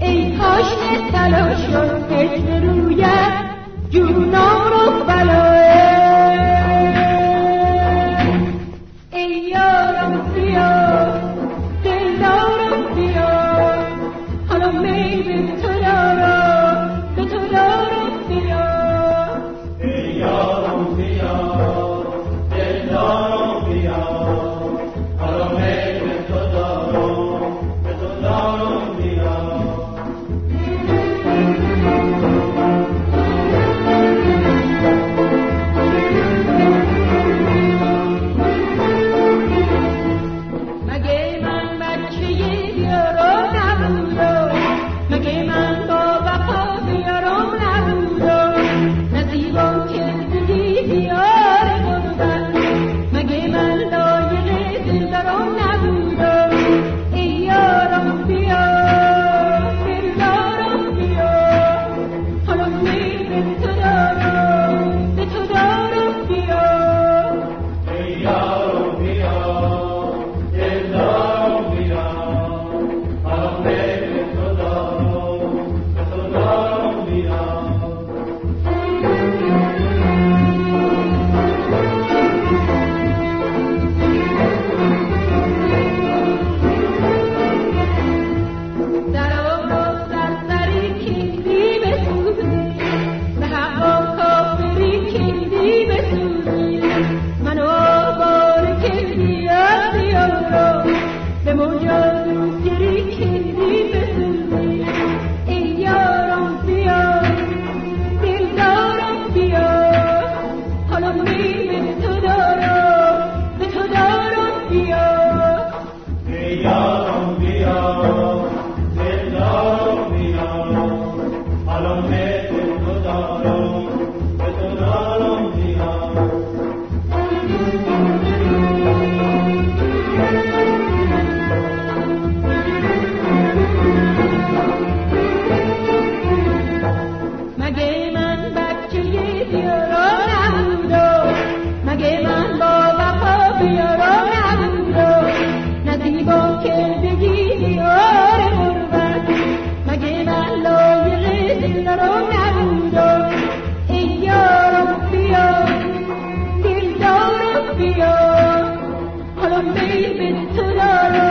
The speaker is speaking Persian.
ای پاشن تلا شد هجر رویت رو بلاه ای یارم بیا دل دارم بیا حالا تو keep it to the